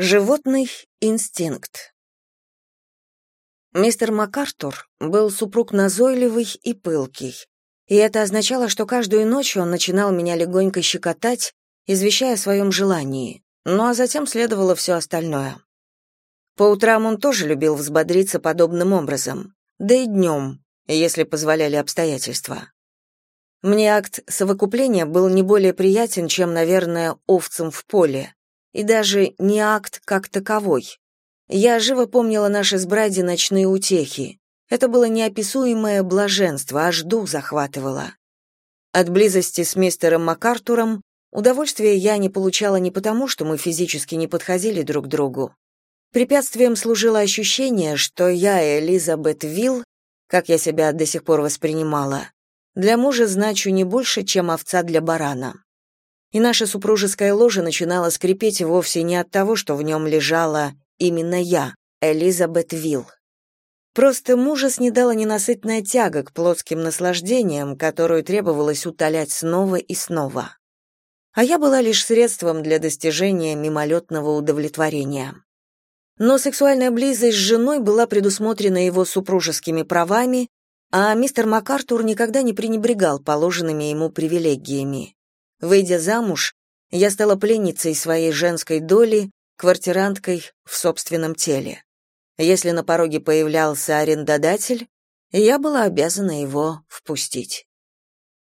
Животный инстинкт. Мистер МакАртур был супруг назойливый и пылкий, и это означало, что каждую ночь он начинал меня легонько щекотать, извещая о своем желании, ну а затем следовало все остальное. По утрам он тоже любил взбодриться подобным образом, да и днем, если позволяли обстоятельства. Мне акт совокупления был не более приятен, чем, наверное, овцам в поле, и даже не акт как таковой. Я живо помнила наши с Бради ночные утехи. Это было неописуемое блаженство, аж дух захватывало. От близости с мистером МакАртуром удовольствия я не получала не потому, что мы физически не подходили друг к другу. Препятствием служило ощущение, что я и Элизабет Вилл, как я себя до сих пор воспринимала, для мужа значу не больше, чем овца для барана и наша супружеская ложа начинала скрипеть вовсе не от того, что в нем лежала именно я, Элизабет Вилл. Просто мужа снедала ненасытная тяга к плотским наслаждениям, которую требовалось утолять снова и снова. А я была лишь средством для достижения мимолетного удовлетворения. Но сексуальная близость с женой была предусмотрена его супружескими правами, а мистер МакАртур никогда не пренебрегал положенными ему привилегиями. Выйдя замуж, я стала пленницей своей женской доли, квартиранткой в собственном теле. Если на пороге появлялся арендодатель, я была обязана его впустить.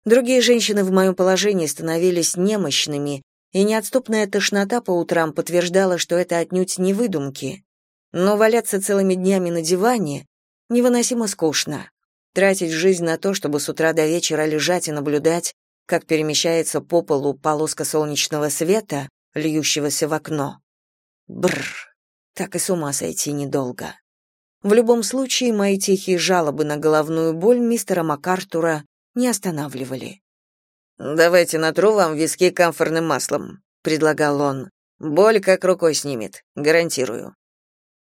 Другие женщины в моем положении становились немощными, и неотступная тошнота по утрам подтверждала, что это отнюдь не выдумки. Но валяться целыми днями на диване невыносимо скучно. Тратить жизнь на то, чтобы с утра до вечера лежать и наблюдать, как перемещается по полу полоска солнечного света, льющегося в окно. Бррр, так и с ума сойти недолго. В любом случае, мои тихие жалобы на головную боль мистера МакАртура не останавливали. «Давайте натру вам виски камфорным маслом», — предлагал он. «Боль как рукой снимет, гарантирую».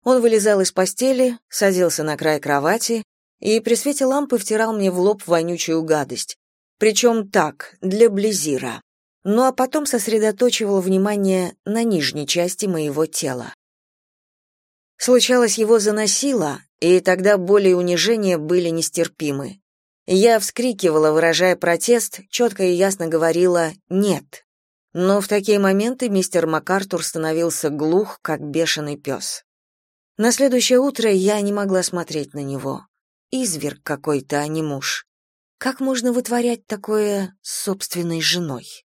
Он вылезал из постели, садился на край кровати и при свете лампы втирал мне в лоб вонючую гадость, причем так, для близира. Ну а потом сосредоточивал внимание на нижней части моего тела. Случалось, его заносило, и тогда боли и унижения были нестерпимы. Я вскрикивала, выражая протест, четко и ясно говорила «нет». Но в такие моменты мистер МакАртур становился глух, как бешеный пес. На следующее утро я не могла смотреть на него. Изверг какой-то, а не муж. Как можно вытворять такое с собственной женой?